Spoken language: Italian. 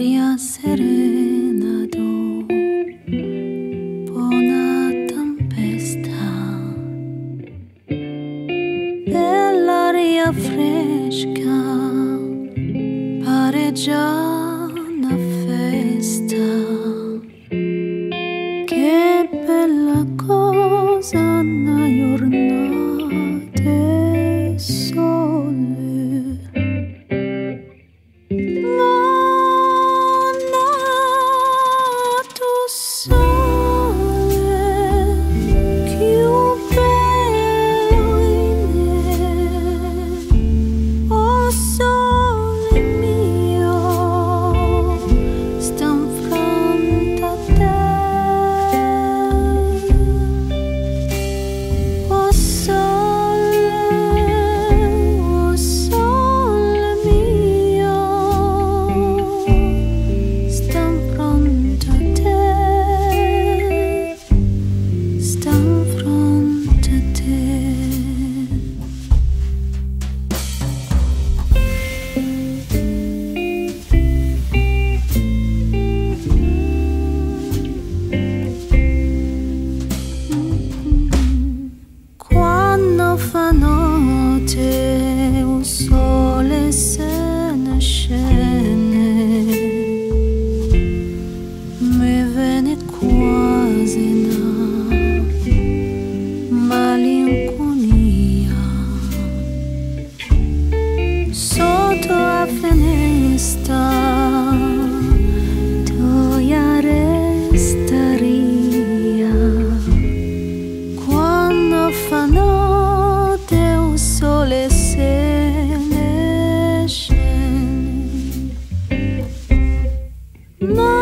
Maria serena do buona tempesta. Dell'aria fresca pare già No.